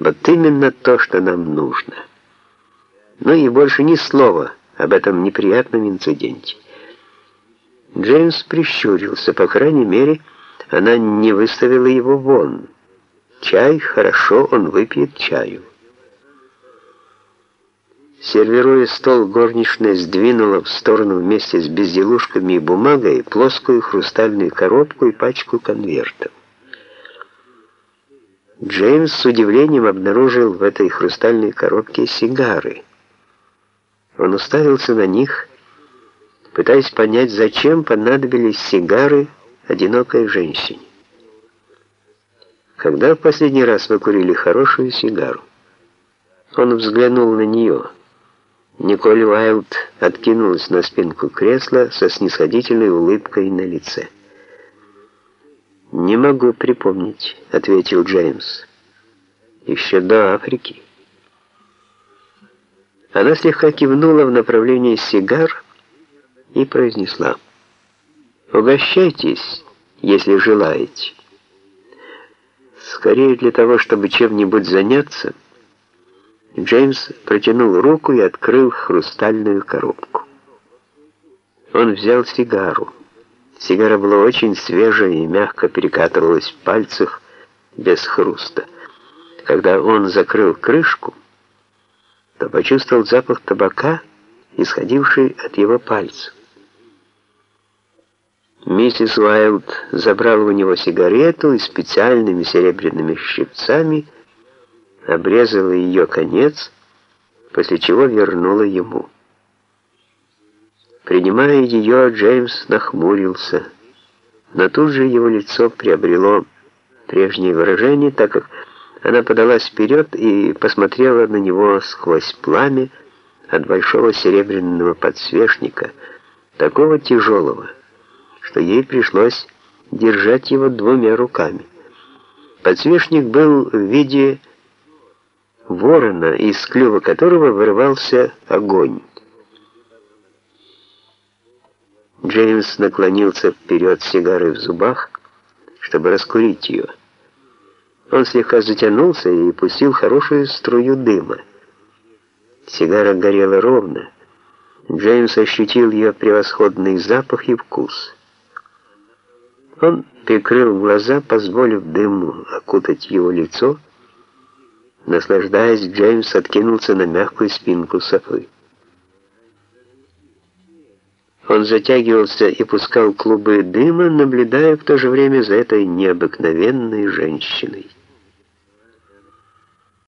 Вот именно то, что нам нужно. Ну и больше ни слова об этом неприятном инциденте. Джеймс прищурился, по крайней мере, она не выставила его вон. Чай, хорошо, он выпьет чаю. Сервируя стол, горничная сдвинула в сторону вместе с безделушками и бумагой плоскую хрустальную коробку и пачку конвертов. Джеймс с удивлением обнаружил в этой хрустальной коробке сигары. Он уставился на них, пытаясь понять, зачем понадобились сигары одинокой женщине. Когда в последний раз вы курили хорошую сигару? Он взглянул на нее. Николь Уайлд откинулась на спинку кресла со снисходительной улыбкой на лице. «Не могу припомнить», — ответил Джеймс. «Еще до Африки». Она слегка кивнула в направлении сигар и произнесла. «Угощайтесь, если желаете». Скорее для того, чтобы чем-нибудь заняться, Джеймс протянул руку и открыл хрустальную коробку. Он взял сигару. Сигара была очень свежая и мягко перекатывалась в пальцах без хруста. Когда он закрыл крышку, то почувствовал запах табака, исходивший от его пальцев. Миссис Уайлд забрала у него сигарету и специальными серебряными щипцами обрезала ее конец, после чего вернула ему. Принимая ее, Джеймс нахмурился, но тут же его лицо приобрело прежнее выражение, так как она подалась вперед и посмотрела на него сквозь пламя от большого серебряного подсвечника, такого тяжелого, что ей пришлось держать его двумя руками. Подсвечник был в виде ворона, из клюва которого вырывался огонь. Джеймс наклонился вперед с сигарой в зубах, чтобы раскурить ее. Он слегка затянулся и пустил хорошую струю дыма. Сигара горела ровно. Джеймс ощутил ее превосходный запах и вкус. Он прикрыл глаза, позволив дыму окутать его лицо. Наслаждаясь, Джеймс откинулся на мягкую спинку софы. Он затягивался и пускал клубы дыма, наблюдая в то же время за этой необыкновенной женщиной.